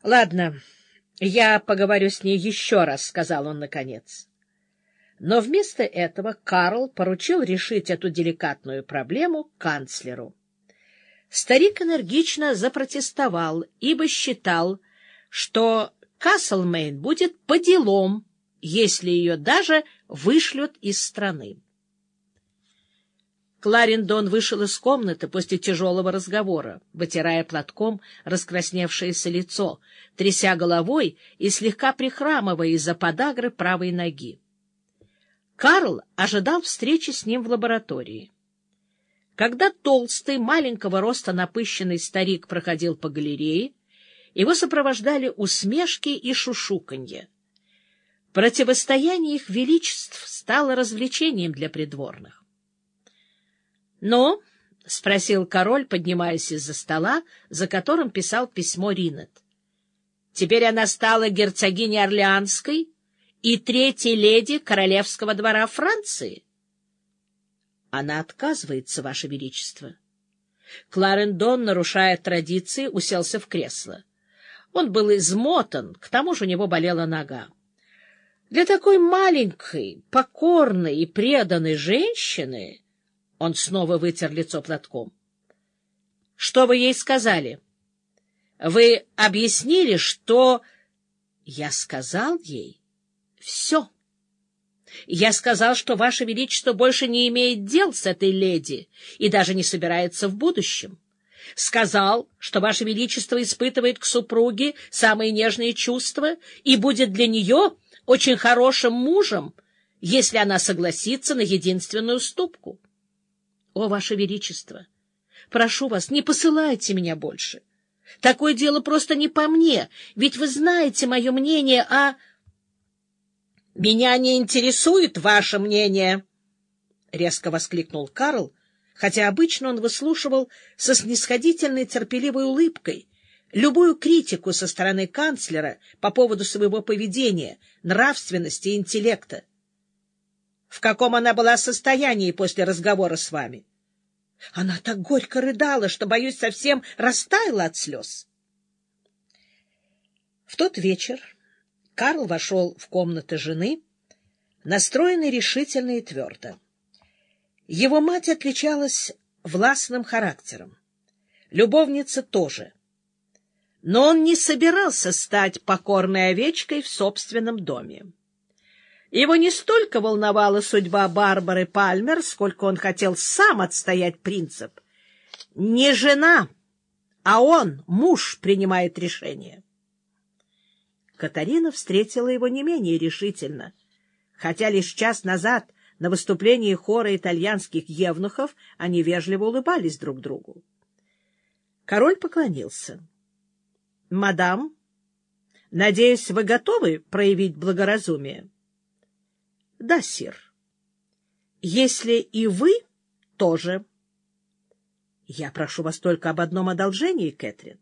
— Ладно, я поговорю с ней еще раз, — сказал он наконец. Но вместо этого Карл поручил решить эту деликатную проблему канцлеру. Старик энергично запротестовал, ибо считал, что Каслмейн будет по делам, если ее даже вышлют из страны. Кларендон вышел из комнаты после тяжелого разговора, вытирая платком раскрасневшееся лицо, тряся головой и слегка прихрамывая из-за подагры правой ноги. Карл ожидал встречи с ним в лаборатории. Когда толстый, маленького роста напыщенный старик проходил по галерее, его сопровождали усмешки и шушуканье. Противостояние их величеств стало развлечением для придворных. — Ну? — спросил король, поднимаясь из-за стола, за которым писал письмо Ринет. — Теперь она стала герцогиней Орлеанской и третьей леди королевского двора Франции. — Она отказывается, Ваше Величество. Кларендон, нарушая традиции, уселся в кресло. Он был измотан, к тому же у него болела нога. Для такой маленькой, покорной и преданной женщины он снова вытер лицо платком. — Что вы ей сказали? — Вы объяснили, что... Я сказал ей все. Я сказал, что Ваше Величество больше не имеет дел с этой леди и даже не собирается в будущем. Сказал, что Ваше Величество испытывает к супруге самые нежные чувства и будет для нее очень хорошим мужем, если она согласится на единственную уступку. О, Ваше Величество! Прошу вас, не посылайте меня больше. Такое дело просто не по мне, ведь вы знаете мое мнение о... — Меня не интересует ваше мнение! — резко воскликнул Карл, хотя обычно он выслушивал со снисходительной терпеливой улыбкой любую критику со стороны канцлера по поводу своего поведения, нравственности и интеллекта. В каком она была состоянии после разговора с вами? Она так горько рыдала, что, боюсь, совсем растаяла от слез. В тот вечер Карл вошел в комнаты жены, настроенный решительно и твердо. Его мать отличалась властным характером. Любовница тоже. Но он не собирался стать покорной овечкой в собственном доме. Его не столько волновала судьба Барбары Пальмер, сколько он хотел сам отстоять принцип. Не жена, а он, муж, принимает решение. Катарина встретила его не менее решительно, хотя лишь час назад на выступлении хора итальянских евнухов они вежливо улыбались друг другу. Король поклонился. — Мадам, надеюсь, вы готовы проявить благоразумие? —— Да, сир. — Если и вы тоже. — Я прошу вас только об одном одолжении, Кэтрин.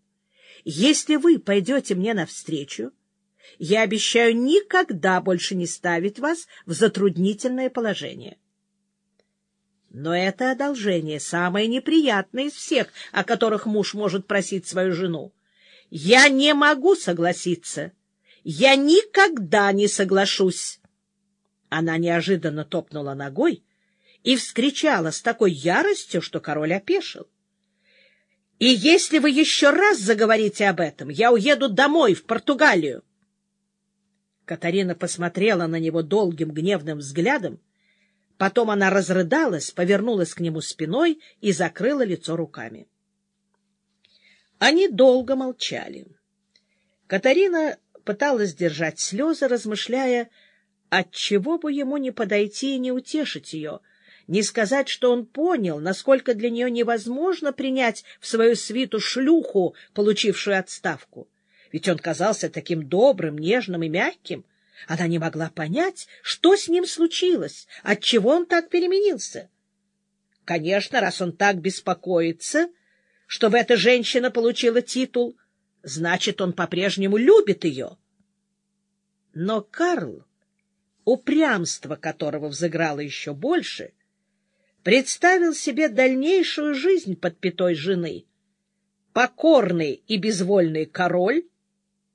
Если вы пойдете мне навстречу, я обещаю никогда больше не ставить вас в затруднительное положение. Но это одолжение самое неприятное из всех, о которых муж может просить свою жену. Я не могу согласиться. Я никогда не соглашусь. Она неожиданно топнула ногой и вскричала с такой яростью, что король опешил. — И если вы еще раз заговорите об этом, я уеду домой, в Португалию. Катарина посмотрела на него долгим гневным взглядом, потом она разрыдалась, повернулась к нему спиной и закрыла лицо руками. Они долго молчали. Катарина пыталась держать слезы, размышляя, Отчего бы ему не подойти и не утешить ее, не сказать, что он понял, насколько для нее невозможно принять в свою свиту шлюху, получившую отставку. Ведь он казался таким добрым, нежным и мягким. Она не могла понять, что с ним случилось, отчего он так переменился. Конечно, раз он так беспокоится, чтобы эта женщина получила титул, значит, он по-прежнему любит ее. Но Карл упрямство которого взыграло еще больше, представил себе дальнейшую жизнь под пятой жены. Покорный и безвольный король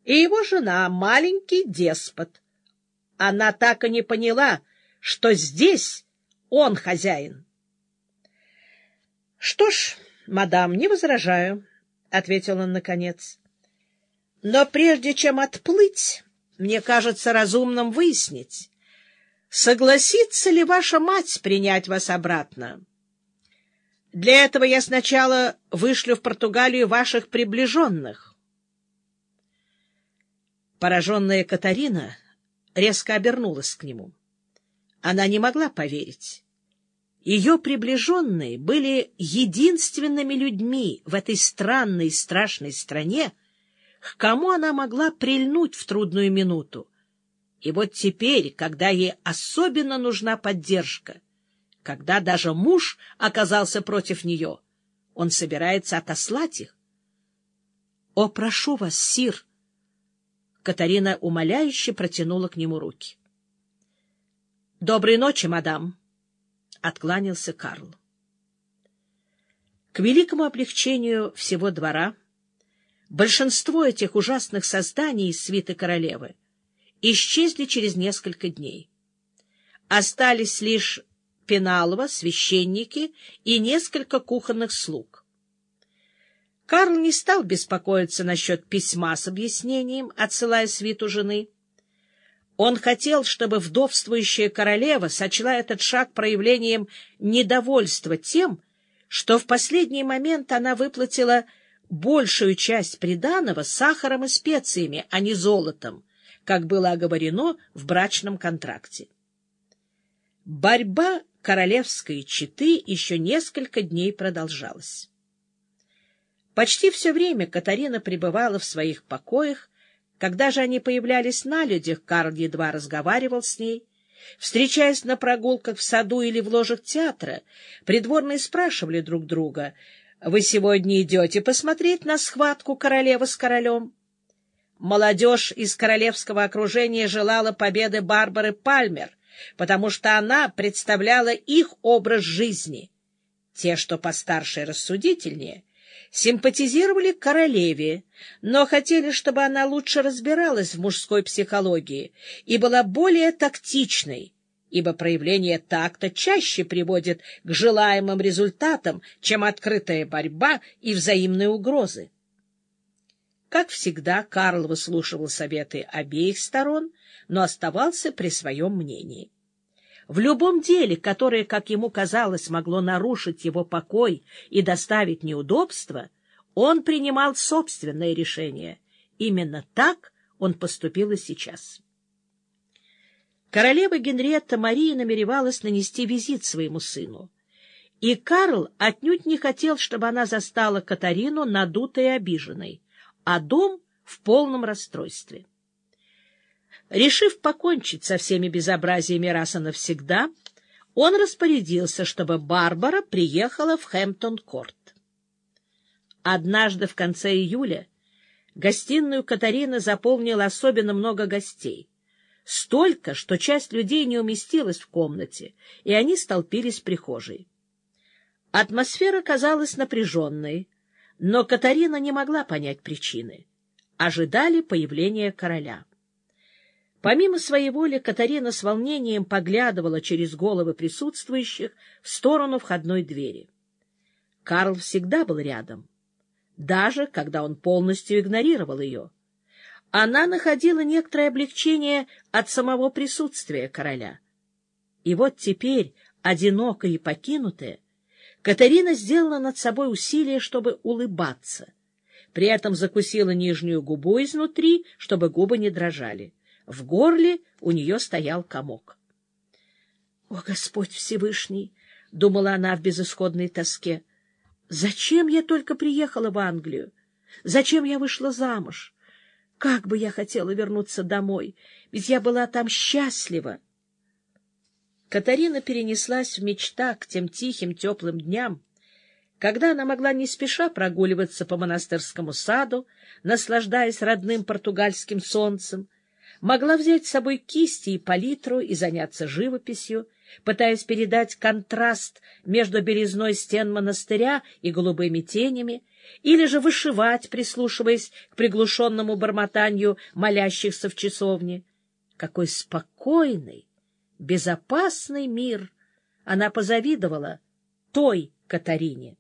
и его жена — маленький деспот. Она так и не поняла, что здесь он хозяин. — Что ж, мадам, не возражаю, — ответил он наконец. — Но прежде чем отплыть, мне кажется разумным выяснить, согласится ли ваша мать принять вас обратно. Для этого я сначала вышлю в Португалию ваших приближенных. Пораженная Катарина резко обернулась к нему. Она не могла поверить. Ее приближенные были единственными людьми в этой странной и страшной стране, к кому она могла прильнуть в трудную минуту. И вот теперь, когда ей особенно нужна поддержка, когда даже муж оказался против нее, он собирается отослать их. — О, прошу вас, сир! Катарина умоляюще протянула к нему руки. — Доброй ночи, мадам! — откланялся Карл. К великому облегчению всего двора большинство этих ужасных созданий из свиты королевы исчезли через несколько дней. Остались лишь Пеналова, священники и несколько кухонных слуг. Карл не стал беспокоиться насчет письма с объяснением, отсылая свиту жены. Он хотел, чтобы вдовствующая королева сочла этот шаг проявлением недовольства тем, что в последний момент она выплатила большую часть приданого сахаром и специями, а не золотом, как было оговорено в брачном контракте. Борьба королевской четы еще несколько дней продолжалась. Почти все время Катарина пребывала в своих покоях, когда же они появлялись на людях, Карл едва разговаривал с ней. Встречаясь на прогулках в саду или в ложах театра, придворные спрашивали друг друга, «Вы сегодня идете посмотреть на схватку королевы с королем?» Молодежь из королевского окружения желала победы Барбары Пальмер — потому что она представляла их образ жизни. Те, что постарше и рассудительнее, симпатизировали королеве, но хотели, чтобы она лучше разбиралась в мужской психологии и была более тактичной, ибо проявление такта чаще приводит к желаемым результатам, чем открытая борьба и взаимные угрозы. Как всегда, Карл выслушивал советы обеих сторон, но оставался при своем мнении. В любом деле, которое, как ему казалось, могло нарушить его покой и доставить неудобства, он принимал собственное решение. Именно так он поступил и сейчас. Королева Генриетта Мария намеревалась нанести визит своему сыну. И Карл отнюдь не хотел, чтобы она застала Катарину надутой и обиженной а дом в полном расстройстве. Решив покончить со всеми безобразиями раз и навсегда, он распорядился, чтобы Барбара приехала в Хэмптон-Корт. Однажды в конце июля гостиную Катарина заполнила особенно много гостей. Столько, что часть людей не уместилась в комнате, и они столпились в прихожей. Атмосфера казалась напряженной, но Катарина не могла понять причины. Ожидали появления короля. Помимо своей воли, Катарина с волнением поглядывала через головы присутствующих в сторону входной двери. Карл всегда был рядом, даже когда он полностью игнорировал ее. Она находила некоторое облегчение от самого присутствия короля. И вот теперь, одинокая и покинутая, Катарина сделала над собой усилие, чтобы улыбаться. При этом закусила нижнюю губу изнутри, чтобы губы не дрожали. В горле у нее стоял комок. — О, Господь Всевышний! — думала она в безысходной тоске. — Зачем я только приехала в Англию? Зачем я вышла замуж? Как бы я хотела вернуться домой, ведь я была там счастлива. Катарина перенеслась в мечтах к тем тихим теплым дням, когда она могла не спеша прогуливаться по монастырскому саду, наслаждаясь родным португальским солнцем, могла взять с собой кисти и палитру и заняться живописью, пытаясь передать контраст между березной стен монастыря и голубыми тенями, или же вышивать, прислушиваясь к приглушенному бормотанию молящихся в часовне. Какой спокойный, безопасный мир! Она позавидовала той Катарине.